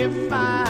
if I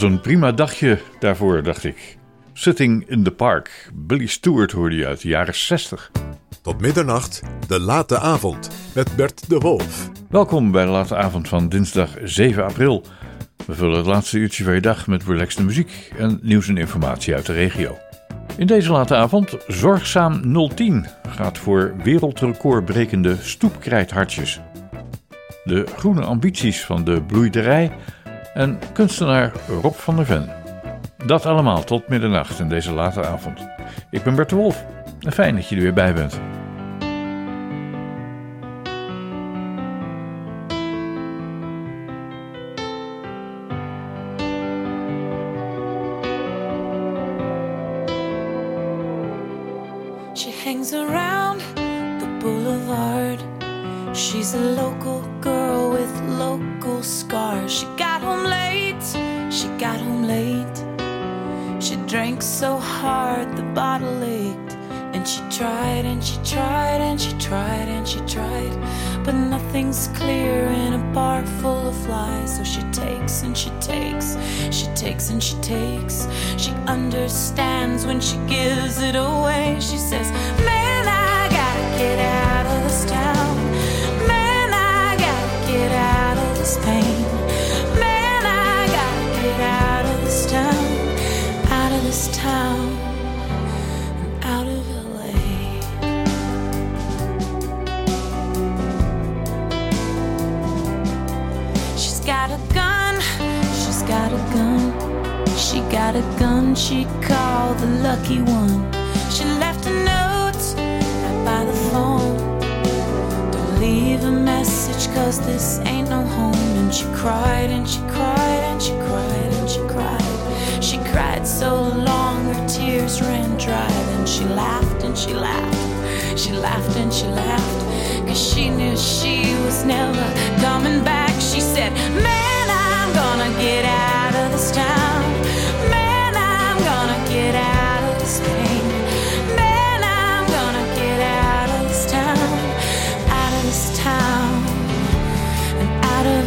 was een prima dagje daarvoor, dacht ik. Sitting in the Park, Billy Stewart hoorde je uit de jaren 60. Tot middernacht, de late avond, met Bert de Wolf. Welkom bij de late avond van dinsdag 7 april. We vullen het laatste uurtje van je dag met relaxte muziek en nieuws en informatie uit de regio. In deze late avond, Zorgzaam 010 gaat voor wereldrecordbrekende stoepkrijthartjes. De groene ambities van de bloeiderij en kunstenaar Rob van der Ven. Dat allemaal tot middernacht in deze late avond. Ik ben Bert de Wolf. Fijn dat je er weer bij bent.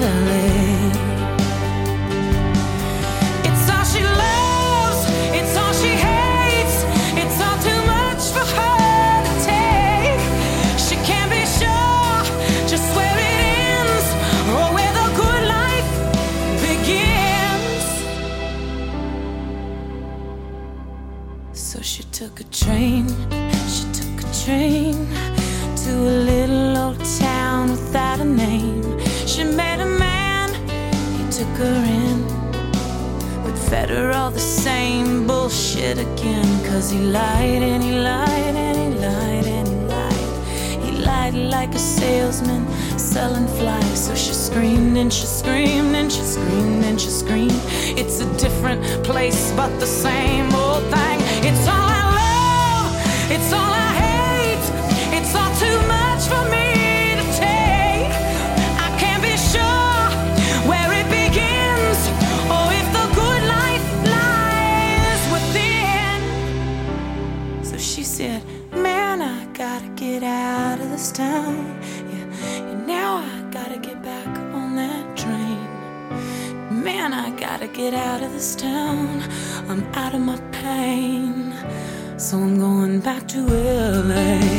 silent He lied and he lied and he lied and he lied. He lied like a salesman selling flies. So she screamed and she screamed and she screamed and she screamed. It's a different place, but the same. get out of this town. I'm out of my pain, so I'm going back to LA.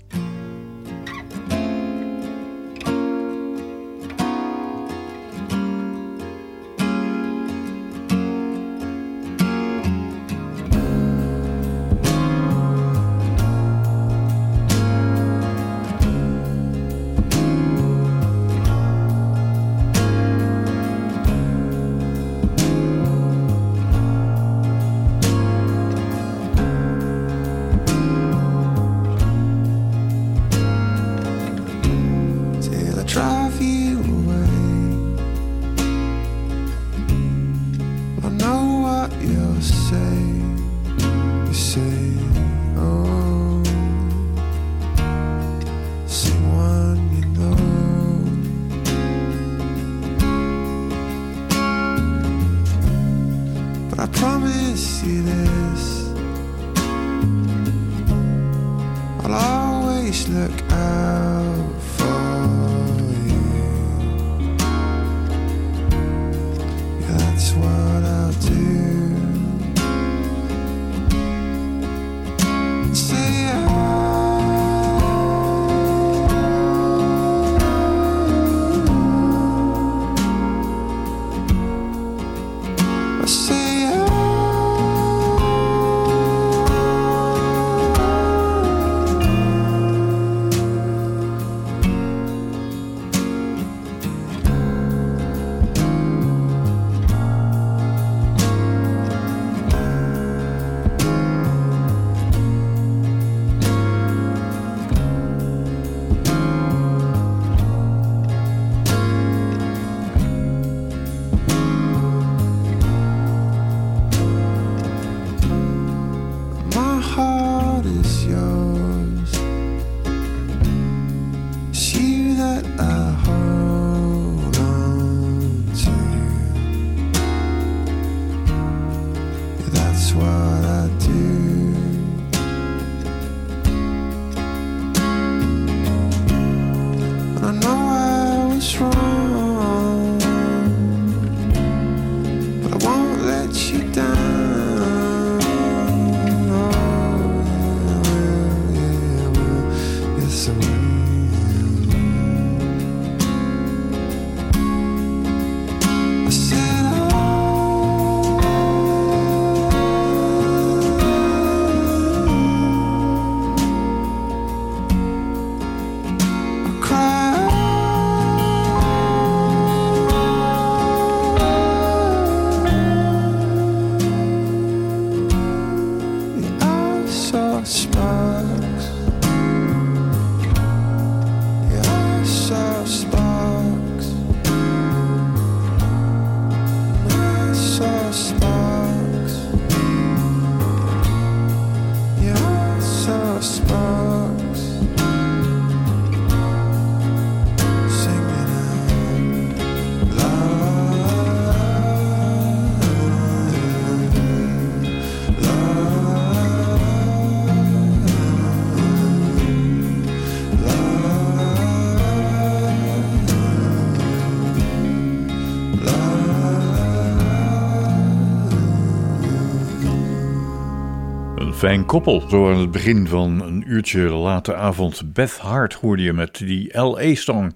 Fijn koppel. Zo aan het begin van een uurtje late avond. Beth Hart hoorde je met die LA-song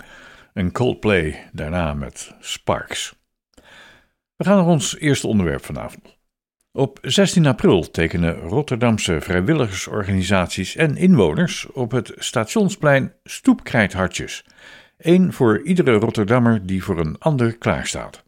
en Coldplay. Daarna met Sparks. We gaan naar ons eerste onderwerp vanavond. Op 16 april tekenen Rotterdamse vrijwilligersorganisaties en inwoners op het stationsplein stoepkrijthartjes. Eén voor iedere Rotterdammer die voor een ander klaarstaat.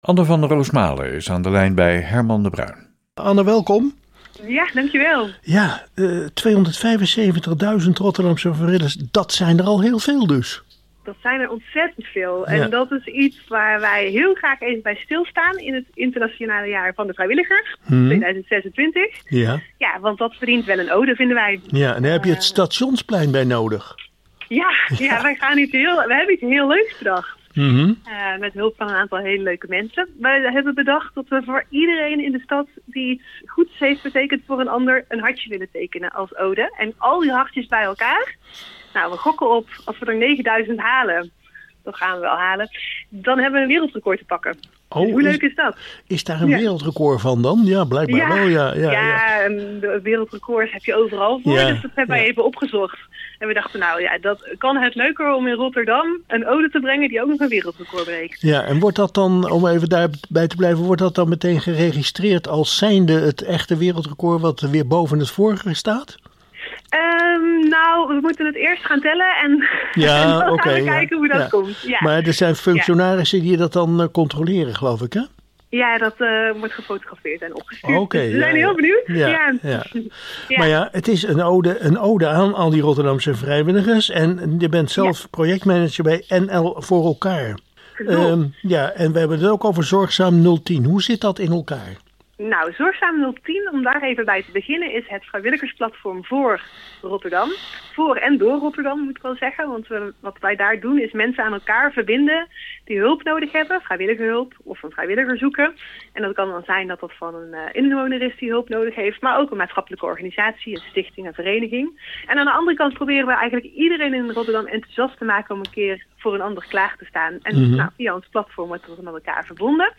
Anne van Roosmalen is aan de lijn bij Herman de Bruin. Anne, welkom. Ja, dankjewel. Ja, eh 275.000 Rotterdamse vrijwilligers, dat zijn er al heel veel dus. Dat zijn er ontzettend veel. Ja. En dat is iets waar wij heel graag even bij stilstaan in het internationale jaar van de vrijwilliger, Mhm. 2026. Ja. Ja, want dat verdient wel een ode, vinden wij. ja, en daar heb je het stationsplein bij nodig. Ja, ja wij gaan iets heel, we hebben iets heel leuks bedacht. Mhm. Eh, met hulp van een aantal hele leuke mensen. Wij hebben bedacht dat we voor iedereen in de stad die iets goeds heeft betekend voor een ander, een hartje willen tekenen als ode. En al die hartjes bij elkaar. Nou, we gokken op, als we er 9000 halen, dat gaan we wel halen, dan hebben we een wereldrecord te pakken. Oh, Dus hoe leuk is dat? Is daar een Ja. wereldrecord van dan? Ja, blijkbaar wel. Ja, ja, ja. de wereldrecords heb je overal voor, Ja, dus dat hebben wij ja. even opgezocht. En we dachten, nou ja, dat kan het leuker om in Rotterdam een ode te brengen die ook nog een wereldrecord breekt. Ja, en wordt dat dan, om even daarbij te blijven, wordt dat dan meteen geregistreerd als zijnde het echte wereldrecord wat weer boven het vorige staat? Ehm, nou, we moeten het eerst gaan tellen en, Ja, en dan gaan we ja. kijken hoe dat Ja. komt. Ja, Maar er zijn functionarissen die dat dan eh, controleren, geloof ik, hè? Ja dat eh, wordt gefotografeerd en opgestuurd. Oké, Dus we ja, zijn heel benieuwd. Ja. Maar ja, het is een ode, een ode aan al die Rotterdamse vrijwilligers. En je bent zelf projectmanager bij NL voor elkaar. Ehm, ja, en we hebben het ook over Zorgzaam 010. Hoe zit dat in elkaar? Nou, Zorgzaam 010, om daar even bij te beginnen, is het vrijwilligersplatform voor Rotterdam. Voor en door Rotterdam, moet ik wel zeggen. Want we, wat wij daar doen, is mensen aan elkaar verbinden die hulp nodig hebben. Vrijwillige hulp of een vrijwilliger zoeken. En dat kan dan zijn dat dat van een eh, inwoner is die hulp nodig heeft. Maar ook een maatschappelijke organisatie, een stichting, een vereniging. En aan de andere kant proberen we eigenlijk iedereen in Rotterdam enthousiast te maken om een keer voor een ander klaar te staan. En Mhm. nou, via ons platform wordt dat met elkaar verbonden.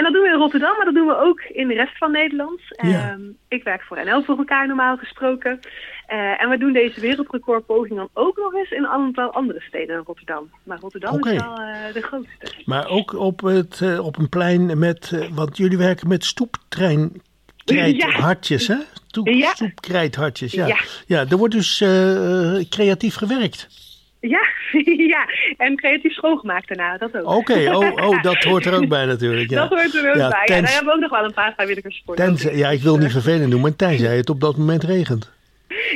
En dat doen we in Rotterdam, maar dat doen we ook in de rest van Nederland. Ja. Ehm, ik werk voor NL voor elkaar normaal gesproken. Eh, en we doen deze wereldrecordpoging dan ook nog eens in een aantal andere steden dan Rotterdam. Maar Rotterdam is wel eh, de grootste. Maar ook op, het, eh, op een plein met, want jullie werken met stoeptrein. Krijthartjes, hè? Stoep, Ja. Stoepkrijthartjes, ja. Ja. ja. er wordt dus creatief gewerkt. Ja, ja, en creatief schoongemaakt daarna, dat ook. Oké, oh, oh, dat hoort er ook bij natuurlijk. Ja. Dat hoort er ook Ja, bij. Ja, tens- daar hebben we ook nog wel een paar vrijwilligers voor. Tenzij, ja, ik wil niet vervelend doen, maar tenzij het op dat moment regent.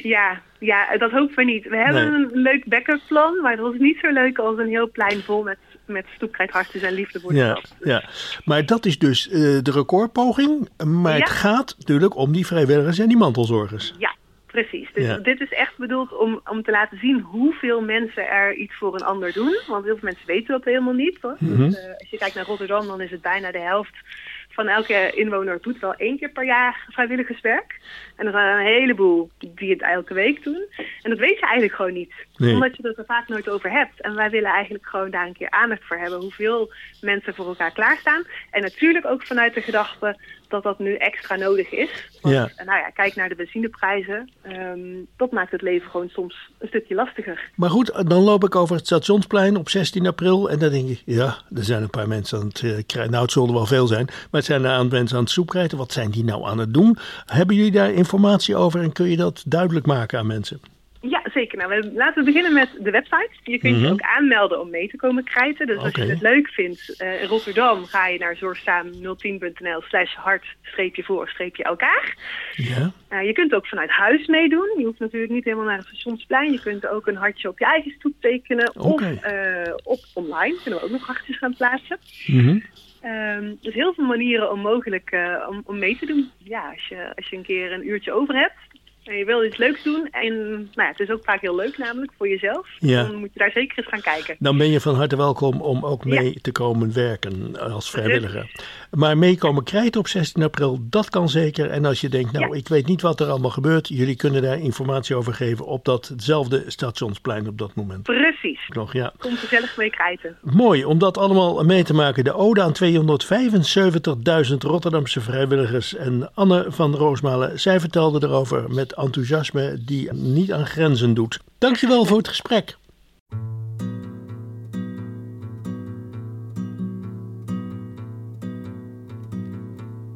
Ja, ja, dat hopen we niet. We hebben Nee. een leuk backup plan, maar dat is niet zo leuk als een heel plein vol met, met stoepkrijthartjes en liefde voor de Ja, stad. ja. Maar dat is dus eh, de recordpoging. Maar het Ja. gaat natuurlijk om die vrijwilligers en die mantelzorgers. Ja, precies. Dus Ja. dit is echt bedoeld om, om te laten zien hoeveel mensen er iets voor een ander doen. Want heel veel mensen weten dat helemaal niet. Hoor. Mhm. Dus, eh, als je kijkt naar Rotterdam, dan is het bijna de helft van elke inwoner doet wel één keer per jaar vrijwilligerswerk. En er zijn een heleboel die het elke week doen. En dat weet je eigenlijk gewoon niet. Nee. Omdat je het er vaak nooit over hebt. En wij willen eigenlijk gewoon daar een keer aandacht voor hebben. Hoeveel mensen voor elkaar klaarstaan. En natuurlijk ook vanuit de gedachte dat dat nu extra nodig is. Want, Ja. eh, nou ja, kijk naar de benzineprijzen. Ehm, dat maakt het leven gewoon soms een stukje lastiger. Maar goed, dan loop ik over het stationsplein op 16 april. En dan denk ik, ja, er zijn een paar mensen aan het eh, krijgen. Nou, het zullen wel veel zijn. Maar het zijn aantal mensen aan het soepkrijten. Wat zijn die nou aan het doen? Hebben jullie daar informatie over en kun je dat duidelijk maken aan mensen? Ja, zeker. Nou, we, laten we beginnen met de website. Je kunt Mhm. je ook aanmelden om mee te komen krijten. Dus als je het leuk vindt, eh, in Rotterdam ga je naar zorgzaam010.nl slash hart-voor-elkaar. Ja, Uh, je kunt ook vanuit huis meedoen. Je hoeft natuurlijk niet helemaal naar het stationsplein. Je kunt ook een hartje op je eigen stoep tekenen. Of eh, op online kunnen we ook nog hartjes gaan plaatsen. Mhm. Ehm, dus heel veel manieren om mogelijk eh, om, om mee te doen. Ja, als je, als je een keer een uurtje over hebt, en je wil iets leuks doen en nou ja, het is ook vaak heel leuk namelijk voor jezelf, Ja. dan moet je daar zeker eens gaan kijken. Dan ben je van harte welkom om ook mee te komen werken als vrijwilliger. Maar meekomen krijten op 16 april, dat kan zeker. En als je denkt, nou, ik weet niet wat er allemaal gebeurt, jullie kunnen daar informatie over geven op datzelfde stationsplein op dat moment. Precies. Nog, ja. Kom gezellig mee krijten. Mooi om dat allemaal mee te maken. De ode aan 275.000 Rotterdamse vrijwilligers. En Anne van Roosmalen, zij vertelde erover met enthousiasme die niet aan grenzen doet. Dankjewel voor het gesprek.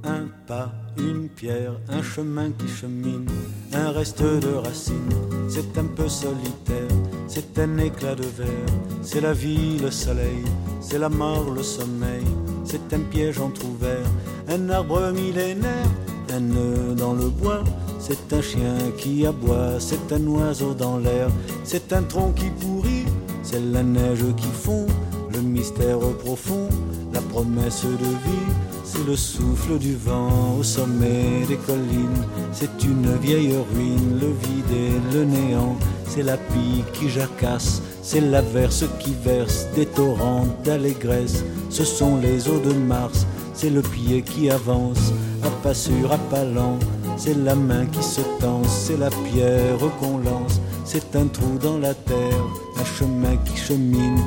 Un pas, une pierre, un chemin qui chemine, un reste de racines. C'est un peu solitaire, c'est un éclat de verre. C'est la vie, le soleil, c'est la mort, le sommeil. C'est un piège entrouvert, un arbre millénaire, un nœud dans le bois. C'est un chien qui aboie, c'est un oiseau dans l'air. C'est un tronc qui pourrit, c'est la neige qui fond. Le mystère profond, la promesse de vie. C'est le souffle du vent au sommet des collines. C'est une vieille ruine, le vide et le néant. C'est la pie qui jacasse, c'est l'averse qui verse des torrents d'allégresse. Ce sont les eaux de Mars, c'est le pied qui avance, à pas sûr, à pas lent. C'est la main qui se tend, c'est la pierre qu'on lance. C'est un trou dans la terre, un chemin qui chemine,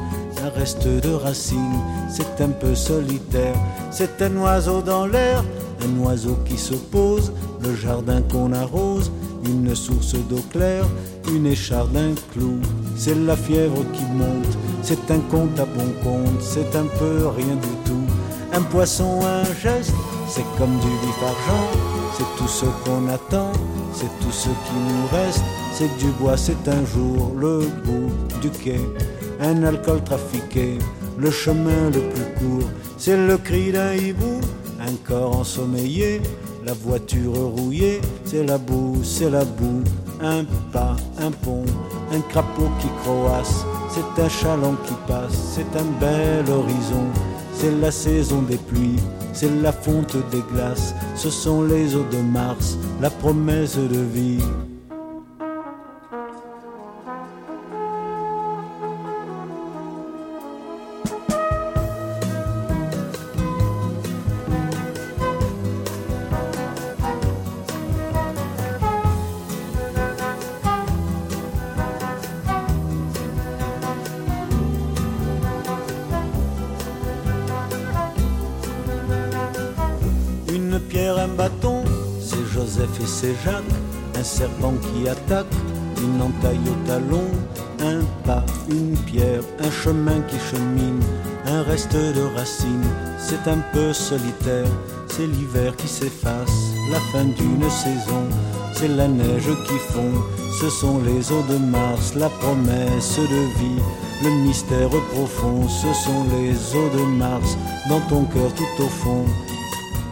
un reste de racines. C'est un peu solitaire, c'est un oiseau dans l'air, un oiseau qui se pose, le jardin qu'on arrose, une source d'eau claire, une écharde, un clou. C'est la fièvre qui monte, c'est un compte à bon compte, c'est un peu rien du tout. Un poisson, un geste, c'est comme du vif argent, c'est tout ce qu'on attend, c'est tout ce qui nous reste. C'est du bois, c'est un jour le bout du quai, un alcool trafiqué, le chemin le plus court, c'est le cri d'un hibou, un corps ensommeillé, la voiture rouillée, c'est la boue, c'est la boue, un pas, un pont, un crapaud qui croasse, c'est un chaland qui passe, c'est un bel horizon, c'est la saison des pluies, c'est la fonte des glaces, ce sont les eaux de Mars, la promesse de vie. Serpent qui attaque, une entaille au talon. Un pas, une pierre, un chemin qui chemine. Un reste de racines, c'est un peu solitaire. C'est l'hiver qui s'efface, la fin d'une saison. C'est la neige qui fond, ce sont les eaux de Mars, la promesse de vie. Le mystère profond, ce sont les eaux de Mars, dans ton cœur tout au fond.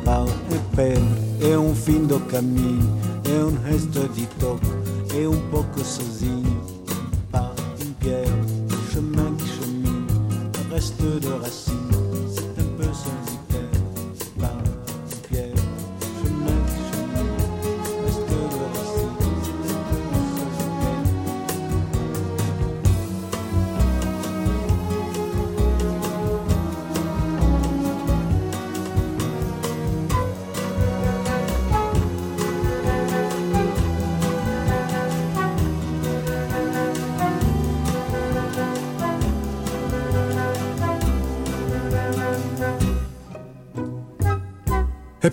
pau e pele é um fim do caminho, é um resto de toque, é um pouco sozinho.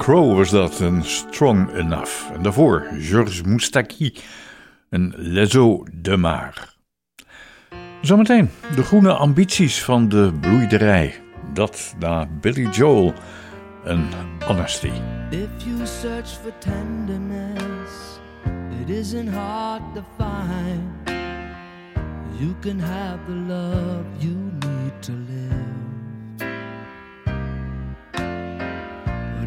Crow was dat, een Strong Enough. En daarvoor Georges Moustaki, een Lezo de Mar. Zometeen de groene ambities van de bloeiderij. Dat na Billy Joel en Honesty. If you search for tenderness, it isn't hard to find. You can have the love you need to live.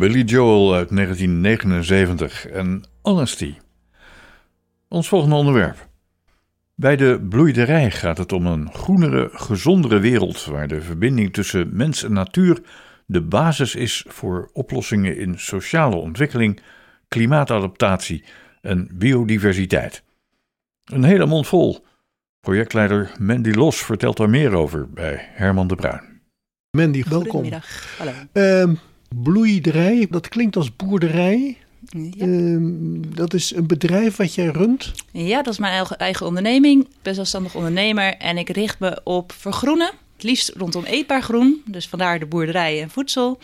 Billy Joel uit 1979 en Honesty. Ons volgende onderwerp. Bij de bloeiderij gaat het om een groenere, gezondere wereld waar de verbinding tussen mens en natuur de basis is voor oplossingen in sociale ontwikkeling, klimaatadaptatie en biodiversiteit. Een hele mond vol. Projectleider Mandy Los vertelt daar meer over bij Herman de Bruin. Mandy, welkom. Goedemiddag. Hallo. Ehm, bloeiderij, dat klinkt als boerderij. Ja. Ehm, dat is een bedrijf wat jij runt. ja, dat is mijn eigen, eigen onderneming. Ik ben zelfstandig ondernemer en ik richt me op vergroenen. Het liefst rondom eetbaar groen. Dus vandaar de boerderij en voedsel.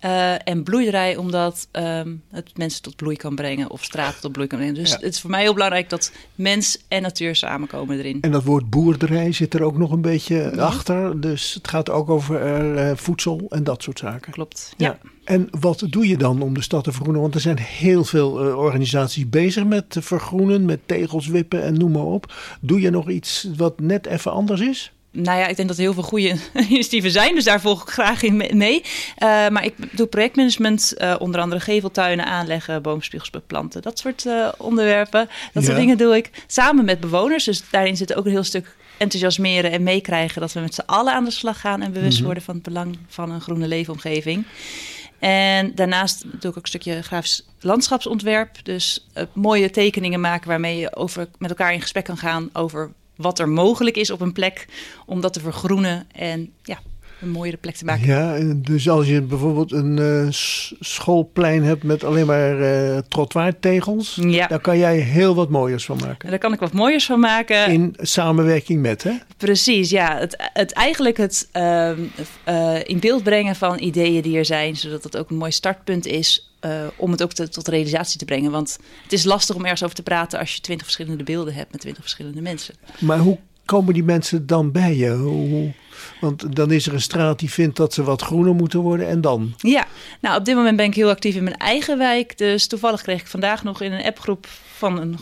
Eh, en bloeiderij, omdat ehm, het mensen tot bloei kan brengen. Of straten tot bloei kan brengen. Dus Ja. het is voor mij heel belangrijk dat mens en natuur samenkomen erin. En dat woord boerderij zit er ook nog een beetje achter. Dus het gaat ook over eh, voedsel en dat soort zaken. Klopt. Ja. En wat doe je dan om de stad te vergroenen? Want er zijn heel veel eh, organisaties bezig met vergroenen, met tegels wippen en noem maar op. Doe je nog iets wat net even anders is? Nou ja, ik denk dat er heel veel goede initiatieven zijn, dus daar volg ik graag in mee. Uh, maar ik doe projectmanagement, uh, onder andere geveltuinen aanleggen, boomspiegels beplanten, dat soort uh, onderwerpen. Dat ja. soort dingen doe ik samen met bewoners. Dus daarin zit ook een heel stuk enthousiasmeren en meekrijgen dat we met z'n allen aan de slag gaan en bewust mm -hmm. worden van het belang van een groene leefomgeving. En daarnaast doe ik ook een stukje grafisch landschapsontwerp. Dus mooie tekeningen maken waarmee je over, met elkaar in gesprek kan gaan over wat er mogelijk is op een plek om dat te vergroenen en ja, een mooiere plek te maken. Ja, dus als je bijvoorbeeld een uh, schoolplein hebt met alleen maar uh, trottoirtegels, ja. daar kan jij heel wat mooiers van maken. Daar kan ik wat mooiers van maken. In samenwerking met, hè? Precies, ja. Het, het eigenlijk het uh, in beeld brengen van ideeën die er zijn, zodat het ook een mooi startpunt is uh, om het ook te, tot realisatie te brengen. Want het is lastig om ergens over te praten als je twintig verschillende beelden hebt met twintig verschillende mensen. Maar hoe komen die mensen dan bij je? Hoe, want dan is er een straat die vindt dat ze wat groener moeten worden en dan? Ja, nou op dit moment ben ik heel actief in mijn eigen wijk. Dus toevallig kreeg ik vandaag nog in een appgroep van een,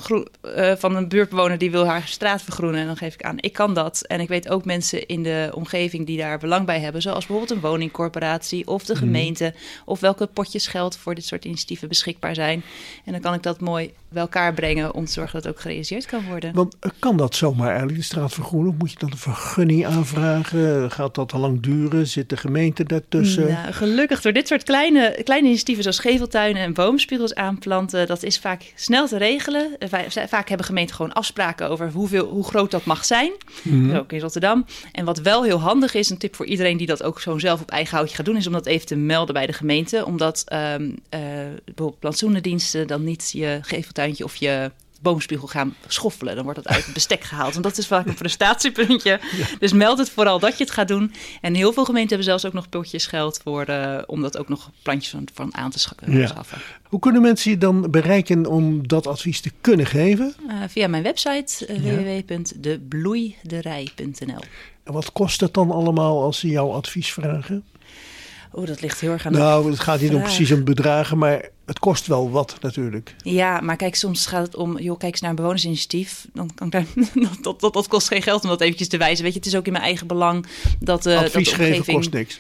uh, van een buurtbewoner die wil haar straat vergroenen. En dan geef ik aan, ik kan dat. En ik weet ook mensen in de omgeving die daar belang bij hebben. Zoals bijvoorbeeld een woningcorporatie of de gemeente. Mm. Of welke potjes geld voor dit soort initiatieven beschikbaar zijn. En dan kan ik dat mooi bij elkaar brengen om te zorgen dat het ook gerealiseerd kan worden. Want kan dat zomaar eigenlijk, de straat vergroenen? Moet je dan een vergunning aanvragen? Gaat dat al lang duren? Zit de gemeente daartussen? Nou, gelukkig door dit soort kleine, kleine initiatieven zoals geveltuinen en boomspiegels aanplanten. Dat is vaak snel te regelen. Vaak hebben gemeenten gewoon afspraken over hoeveel, hoe groot dat mag zijn. Mm. Ook in Rotterdam. En wat wel heel handig is, een tip voor iedereen die dat ook zo zelf op eigen houtje gaat doen, is om dat even te melden bij de gemeente. Omdat um, uh, bijvoorbeeld plantsoenendiensten dan niet je geveltuintje of je boomspiegel gaan schoffelen. Dan wordt dat uit het bestek gehaald. En dat is vaak een prestatiepuntje. Ja. Dus meld het vooral dat je het gaat doen. En heel veel gemeenten hebben zelfs ook nog potjes geld voor... Uh, om dat ook nog plantjes van, van aan te schaffen. Ja. Hoe kunnen mensen je dan bereiken om dat advies te kunnen geven? Uh, via mijn website uh, ja. www.debloeiderij.nl En wat kost het dan allemaal als ze jouw advies vragen? Oh, dat ligt heel erg aan Nou, het gaat niet om precies om bedragen, maar het kost wel wat natuurlijk. Ja, maar kijk, soms gaat het om, joh, kijk eens naar een bewonersinitiatief. Dan kan ik daar, dat, dat, dat kost geen geld om dat eventjes te wijzen. Weet je, het is ook in mijn eigen belang dat uh, Advies dat de omgeving... geven kost niks.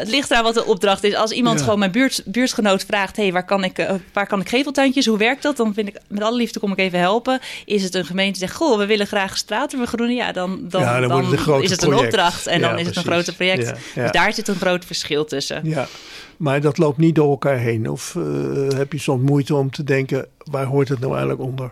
Het ligt eraan wat de opdracht is. Als iemand Ja. gewoon mijn buurt, buurtgenoot vraagt... hey, waar, kan ik, eh, waar kan ik geveltuintjes? Hoe werkt dat? Dan vind ik, met alle liefde kom ik even helpen. Is het een gemeente die zegt... goh, we willen graag straten vergroenen? Ja, dan, dan, Ja, dan het is het een project. opdracht. En Ja, dan is het een groter project. Ja, ja. Dus daar zit een groot verschil tussen. Ja, maar dat loopt niet door elkaar heen. Of eh, heb je soms moeite om te denken, waar hoort het nou eigenlijk onder?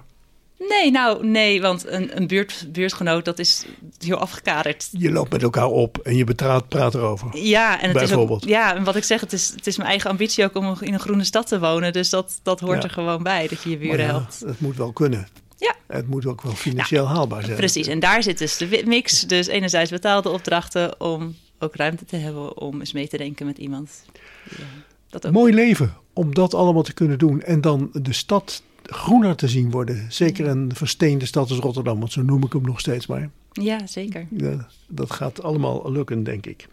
Nee, nou nee, want een, een buurt, buurtgenoot, dat is heel afgekaderd. Je loopt met elkaar op en je betraat, praat erover. Ja, en het is ook, Bijvoorbeeld. ja, en wat ik zeg, het is, het is mijn eigen ambitie ook om in een groene stad te wonen. Dus dat, dat hoort Ja. er gewoon bij, dat je je buren ja, helpt. Het moet wel kunnen. Ja. Het moet ook wel financieel haalbaar zijn. Precies, en daar zit dus de mix. Dus enerzijds betaalde opdrachten om ook ruimte te hebben om eens mee te denken met iemand. Ja, dat ook. Mooi leven om dat allemaal te kunnen doen. En dan de stad groener te zien worden. Zeker een versteende stad als Rotterdam, want zo noem ik hem nog steeds maar. Ja, zeker. Ja, dat gaat allemaal lukken, denk ik.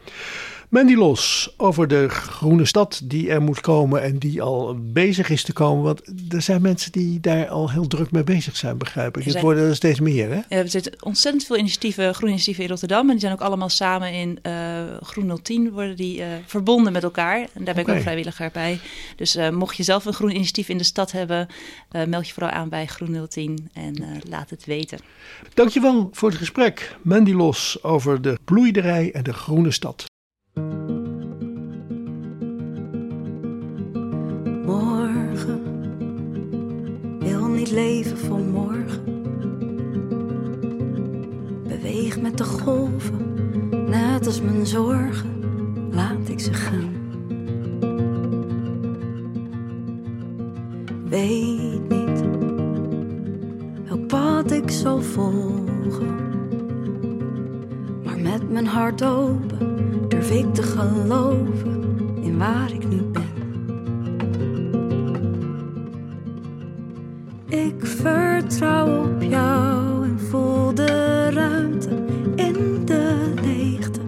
Mandy Los over de groene stad die er moet komen en die al bezig is te komen. Want er zijn mensen die daar al heel druk mee bezig zijn, begrijp ik. Er Het zijn- worden er steeds meer, hè? Er zitten ontzettend veel initiatieven, groene initiatieven in Rotterdam. En die zijn ook allemaal samen in eh, Groen 010 worden die eh, verbonden met elkaar. En daar ben ik ook vrijwilliger bij. Dus eh, mocht je zelf een groen initiatief in de stad hebben, meld je vooral aan bij Groen 010 en laat het weten. Dankjewel voor het gesprek. Mandy Los over de bloeiderij en de groene stad. Morgen wil niet leven voor morgen. Beweeg met de golven, net als mijn zorgen, laat ik ze gaan. Weet niet welk pad ik zal volgen, met mijn hart open durf ik te geloven in waar ik nu ben. Ik vertrouw op jou en voel de ruimte in de leegte.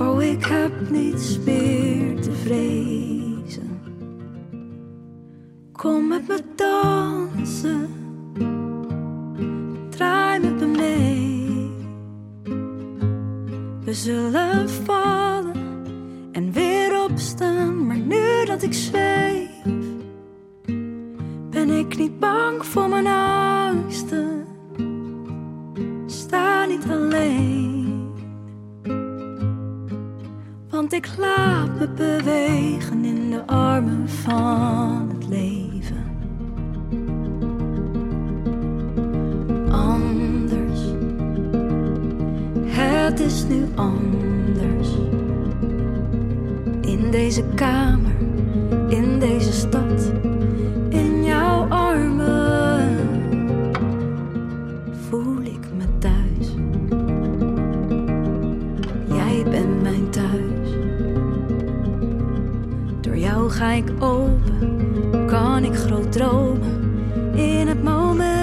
Oh, ik heb niets meer te vrezen. Kom met me dansen, We zullen vallen en weer opstaan, maar nu dat ik zweef, ben ik niet bang voor mijn angsten. Sta niet alleen, want ik laat me bewegen in de armen van het leven. Het is nu anders. In deze kamer, in deze stad, in jouw armen voel ik me thuis. Jij bent mijn thuis. Door jou ga ik open, kan ik groot dromen in het moment.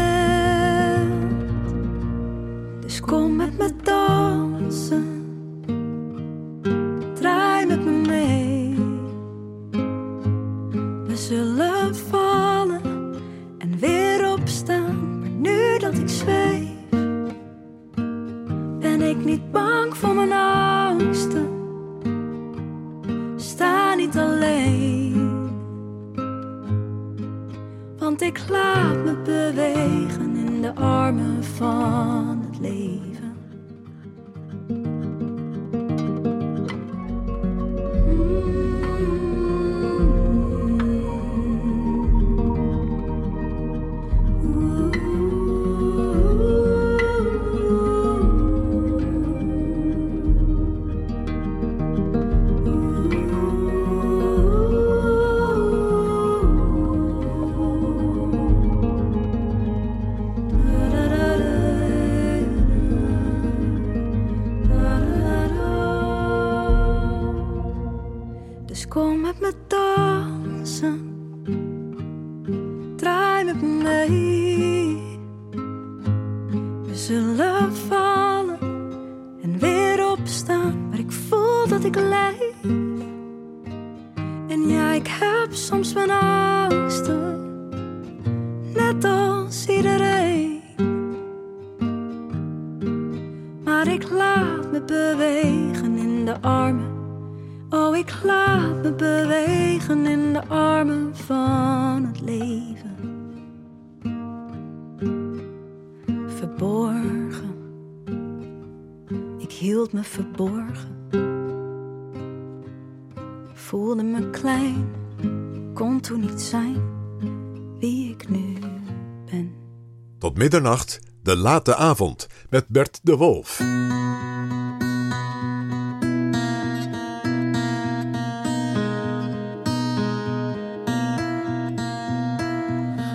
Tot middernacht, de late avond met Bert de Wolf.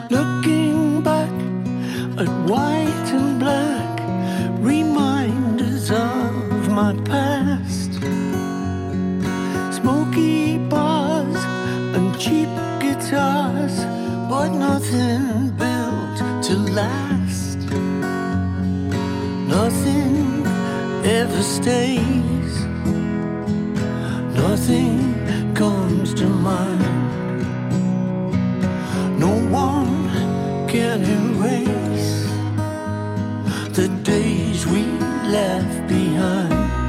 Looking back at white and black, reminders of my past. Smoky bars and cheap guitars, but nothing built to last. Nothing ever stays, nothing comes to mind. No one can erase the days we left behind.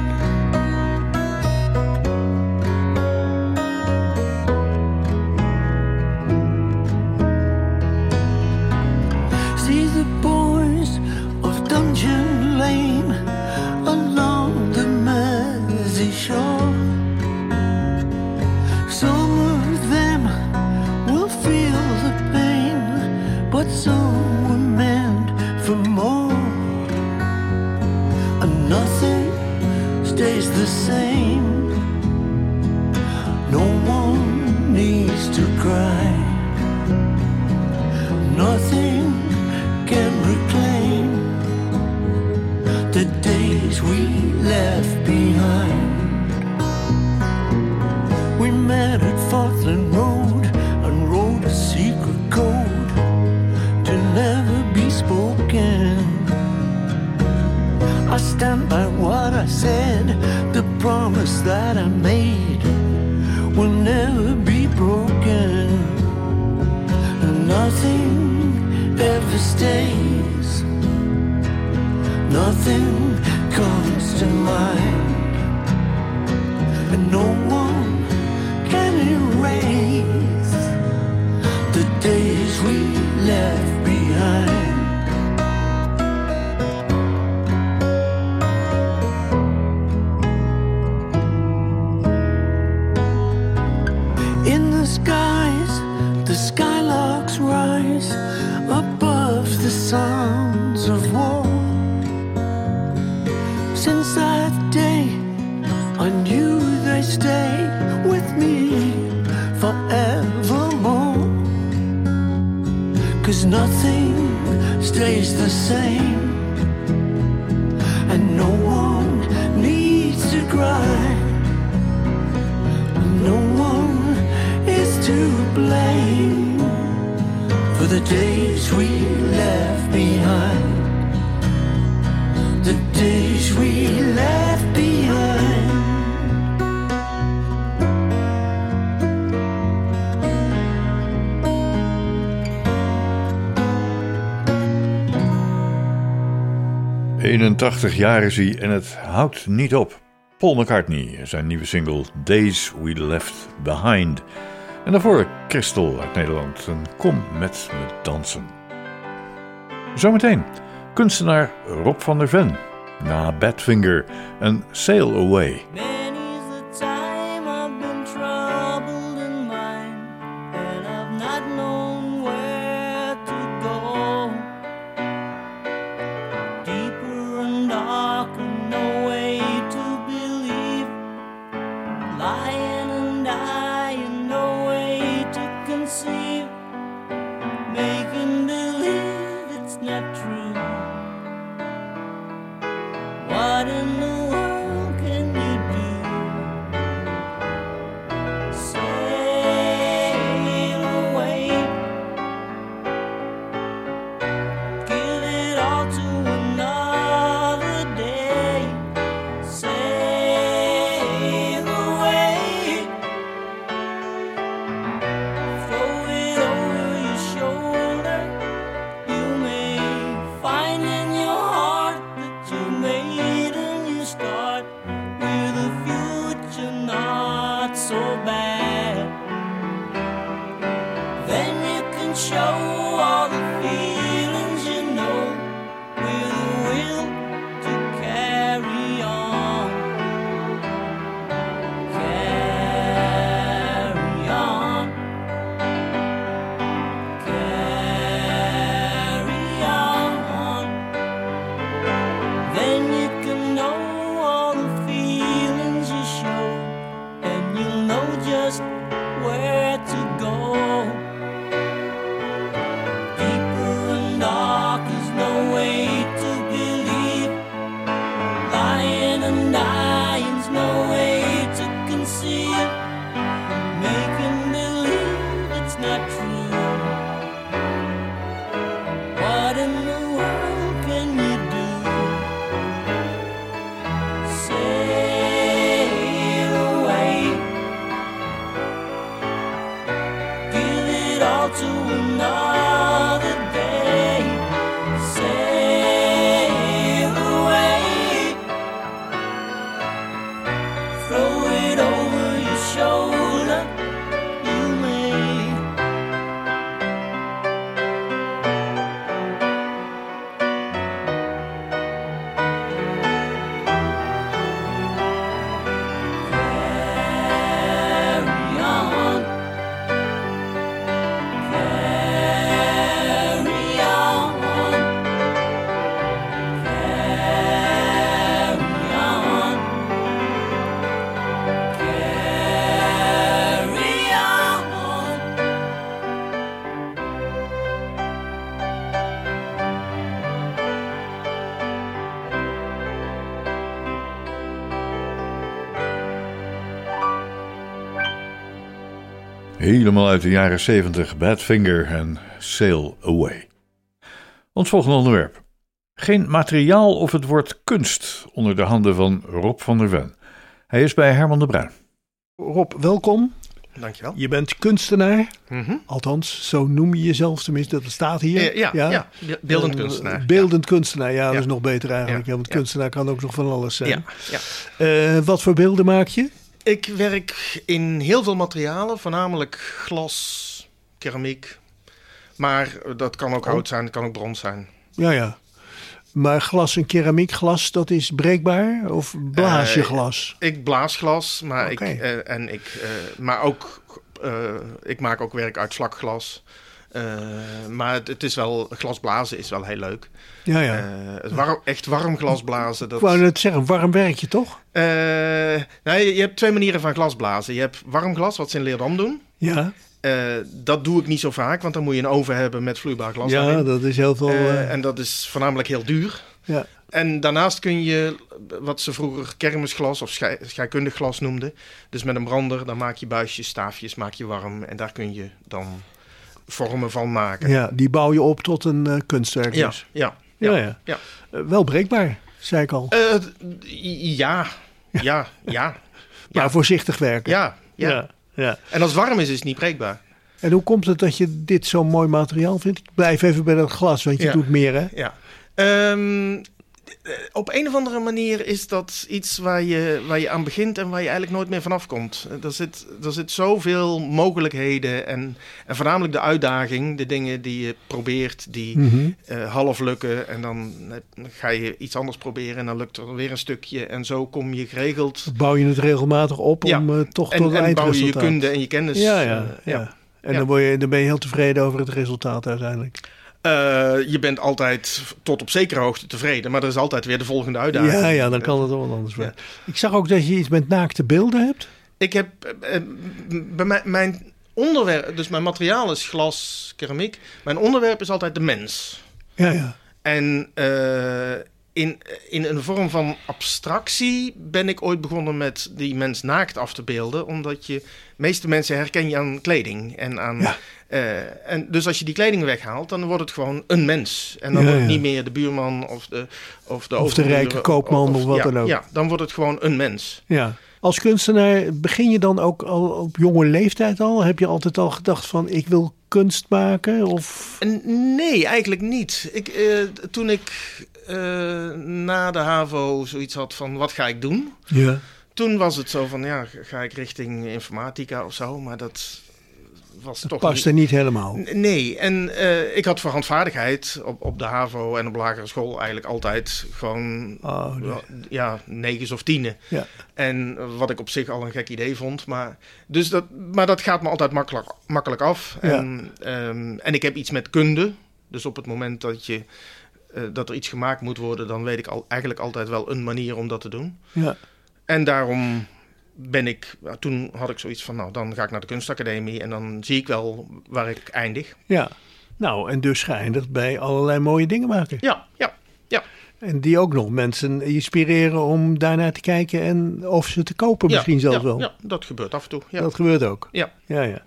Nothing stays the same, and no one needs to cry. No one is to blame for the days we left behind. The days we left ...81 jaar is hij en het houdt niet op. Paul McCartney, zijn nieuwe single Days We Left Behind. En daarvoor Christel uit Nederland en Kom met me dansen. Zometeen kunstenaar Rob van der Ven. Na Badfinger en Sail Away. Helemaal uit de jaren 70, Badfinger en Sail Away. Ons volgende onderwerp. Geen materiaal of het woord kunst onder de handen van Rob van der Ven. Hij is bij Herman de Bruin. Rob, welkom. Dankjewel. Je bent kunstenaar. Mhm. Althans, zo noem je jezelf tenminste. Dat staat hier. Eh, ja, ja, be- beeldend Eh, kunstenaar, Beeldend kunstenaar, ja, dat Ja. is nog beter eigenlijk. Ja, want ja. kunstenaar kan ook nog van alles zijn. Ja, ja. Eh, wat voor beelden maak je? Ik werk in heel veel materialen, voornamelijk glas, keramiek. Maar dat kan ook Oh. hout zijn, het kan ook brons zijn. Ja, ja. Maar glas en keramiekglas, dat is breekbaar? Of blaas je Eh, glas? Ik blaas glas, maar, ik, eh, en ik, eh, maar ook, ik maak ook werk uit vlakglas. Eh, maar het, het is wel, glas blazen is wel heel leuk. Ja, ja. Eh, het warm, echt warm glas blazen. Dat, Ik wou net zeggen, warm werk je toch? Nou, je, je hebt twee manieren van glas blazen. Je hebt warm glas, wat ze in Leerdam doen. Ja. Dat doe ik niet zo vaak, want dan moet je een oven hebben met vloeibaar glas. Ja, daarin. dat is heel veel... En dat is voornamelijk heel duur. ja. En daarnaast kun je wat ze vroeger kermisglas of schei- scheikundig glas noemden. Dus met een brander, dan maak je buisjes, staafjes, maak je warm. En daar kun je dan vormen van maken. ja, die bouw je op tot een eh, kunstwerk ja, dus. ja, Ja, ja. ja. ja. Eh, wel breekbaar, zei ik al. Eh, ja, ja, ja. maar voorzichtig werken. Ja, ja. Ja. En als het warm is, is het niet breekbaar. En hoe komt het dat je dit zo'n mooi materiaal vindt? Ik blijf even bij dat glas, want je doet meer, hè? Ja. Ehm, eh, op een of andere manier is dat iets waar je, waar je aan begint en waar je eigenlijk nooit meer vanaf komt. Eh, Er zit, er zit zoveel mogelijkheden en, en voornamelijk de uitdaging, de dingen die je probeert, die Mhm. eh, half lukken. En dan eh, ga je iets anders proberen en dan lukt er weer een stukje. En zo kom je geregeld. Bouw je het regelmatig op Ja. om eh, toch En, tot en bouw je je eindresultaat. kunde en je kennis. Ja, ja, eh, ja. En. Dan, word je, dan ben je heel tevreden over het resultaat uiteindelijk. Eh, je bent altijd tot op zekere hoogte tevreden, maar er is altijd weer de volgende uitdaging. Ja, ja, dan kan het wel anders worden. Ik zag ook dat je iets met naakte beelden hebt. Ik heb eh, eh, bij mij, mijn onderwerp, dus mijn materiaal is glas, keramiek. Mijn onderwerp is altijd de mens. Ja, ja. En in, in een vorm van abstractie ben ik ooit begonnen met die mens naakt af te beelden. Omdat je, de meeste mensen herken je aan kleding. En aan, eh, en dus als je die kleding weghaalt, dan wordt het gewoon een mens. En dan Ja, wordt het ja. niet meer de buurman of de Of de, Of de overburen, rijke koopman of wat ja, dan ook. Ja, dan wordt het gewoon een mens. Ja. Als kunstenaar begin je dan ook al op jonge leeftijd al? Heb je altijd al gedacht van ik wil kunst maken? Of... Nee, eigenlijk niet. Ik, eh, toen ik na de HAVO zoiets had van wat ga ik doen? Ja. Toen was het zo van ja, ga ik richting informatica of zo, maar dat was Dat toch past er niet helemaal. Nee, en eh, ik had voor handvaardigheid op, op de HAVO en op lagere school eigenlijk altijd gewoon Oh, nee. ja, negens of tienen. Ja. En wat ik op zich al een gek idee vond. Maar, dus dat, maar dat gaat me altijd makkelijk, makkelijk af. Ja. En, ehm, en ik heb iets met kunde. Dus op het moment dat, je, eh, dat er iets gemaakt moet worden, dan weet ik al, eigenlijk altijd wel een manier om dat te doen. Ja. En daarom ben ik, toen had ik zoiets van, nou dan ga ik naar de kunstacademie en dan zie ik wel waar ik eindig. Ja. Nou, en dus geëindigd bij allerlei mooie dingen maken. Ja, ja, ja. En die ook nog mensen inspireren om daarnaar te kijken en of ze te kopen Ja, misschien zelfs ja, wel. Ja, dat gebeurt af en toe. Ja. Dat gebeurt ook. Ja. Ja, ja.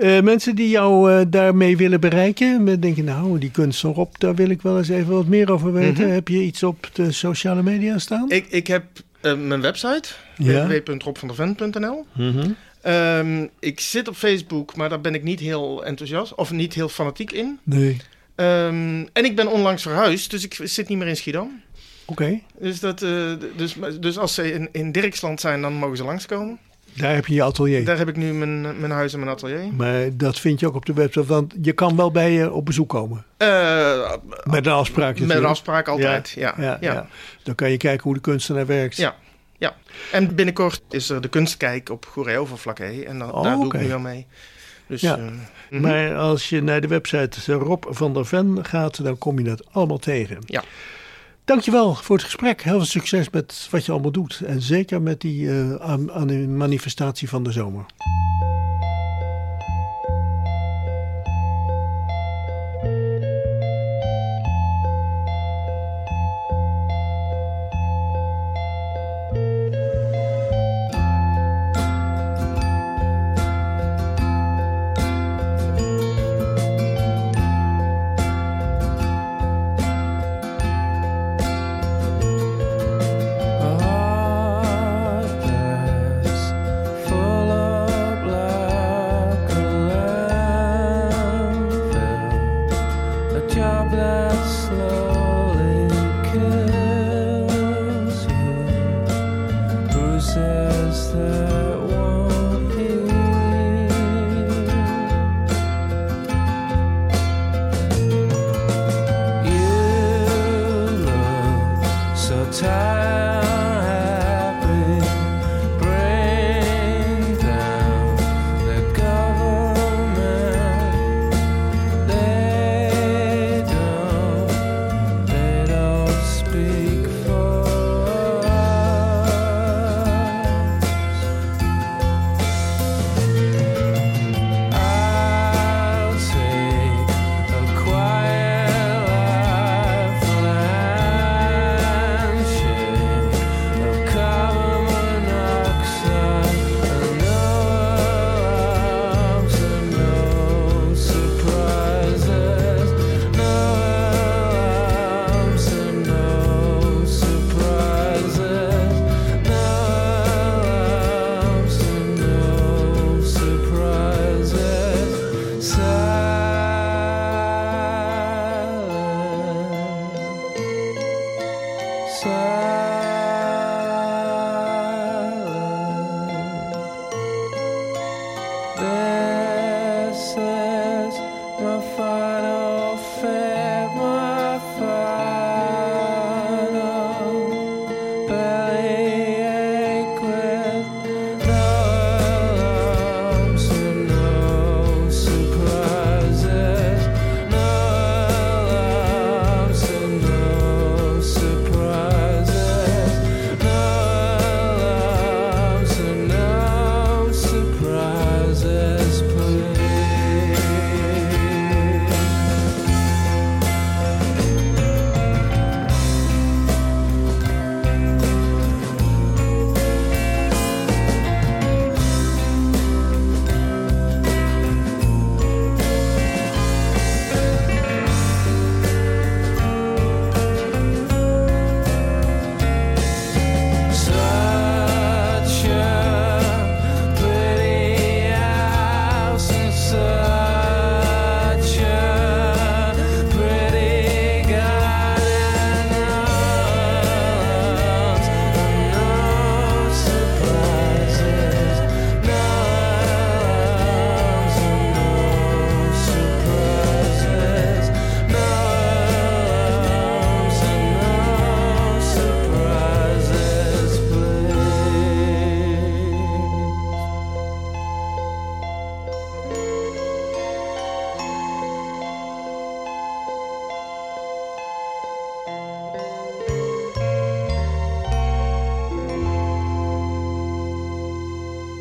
Eh, mensen die jou eh, daarmee willen bereiken, met denken, nou, die kunst erop, daar wil ik wel eens even wat meer over weten. Mhm. Heb je iets op de sociale media staan? Ik, ik heb eh, mijn website, Ja. www.robvandervent.nl. Mhm. Ehm, ik zit op Facebook, maar daar ben ik niet heel enthousiast of niet heel fanatiek in. Nee. Ehm, en ik ben onlangs verhuisd, dus ik zit niet meer in Schiedam. Oké. Dus, dat, dus, dus als ze in, in Dirksland zijn, dan mogen ze langskomen. Daar heb je je atelier. Daar heb ik nu mijn, mijn huis en mijn atelier. Maar dat vind je ook op de website, want je kan wel bij je op bezoek komen. Eh, Met een afspraak Met een natuurlijk. afspraak altijd, ja. ja, ja. ja. Dan kan je kijken hoe de kunstenaar werkt. Ja, ja. En binnenkort is er de kunstkijk op Goeree Overflakkee. En dan, Oh, daar doe ik nu aan mee. Dus, ja. eh, mhm. Maar als je naar de website Rob van der Ven gaat, dan kom je dat allemaal tegen. Ja. Dankjewel voor het gesprek. Heel veel succes met wat je allemaal doet. En zeker met die eh, aan, de manifestatie van de zomer.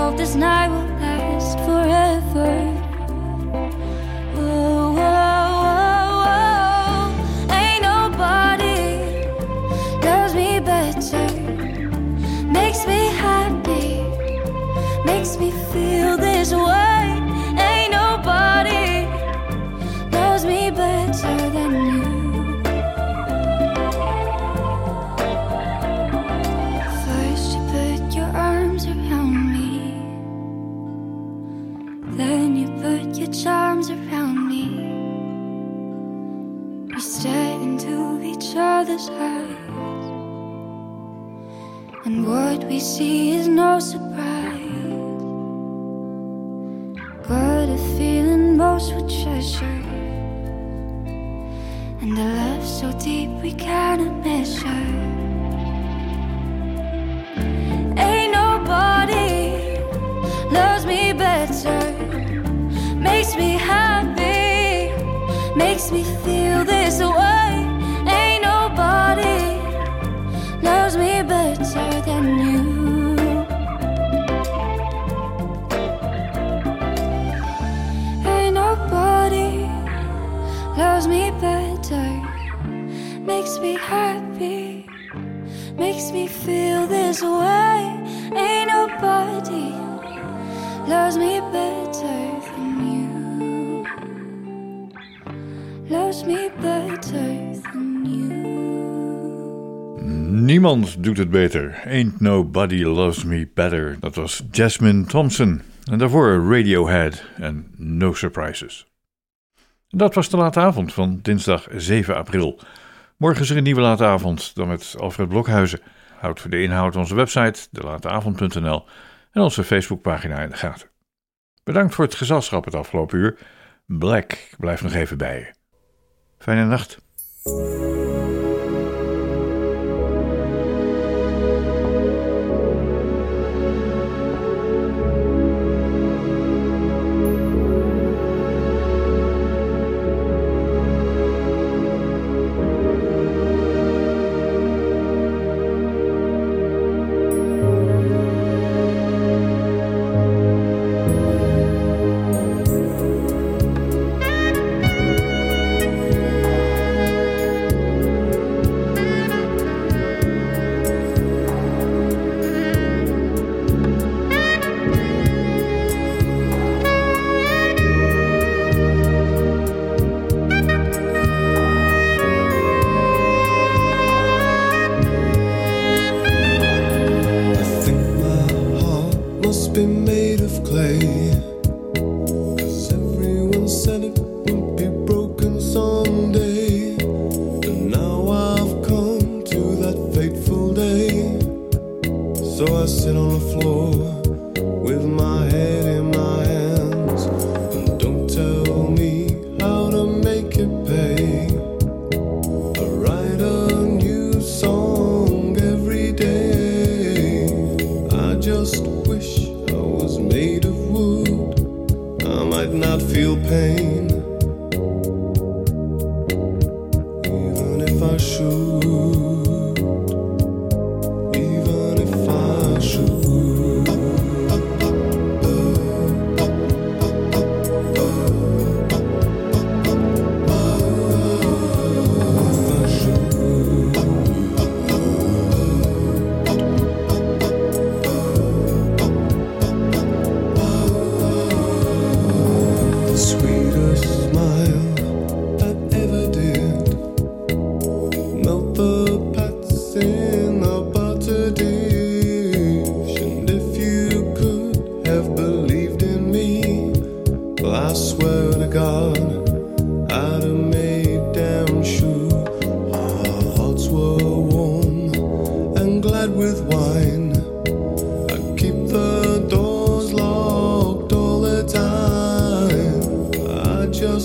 hope this night will Niemand doet het beter. Ain't Nobody Loves Me Better. Dat was Jasmine Thompson. En daarvoor Radiohead en No Surprises. Dat was de late avond van dinsdag 7 april. Morgen is er een nieuwe late avond, dan met Alfred Blokhuizen. Houd voor de inhoud onze website, delateavond.nl en onze Facebookpagina in de gaten. Bedankt voor het gezelschap het afgelopen uur. Black blijft nog even bij je. Fijne nacht.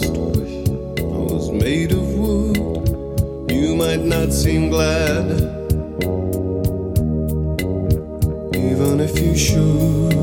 wish I was made of wood. You might not seem glad, even if you should.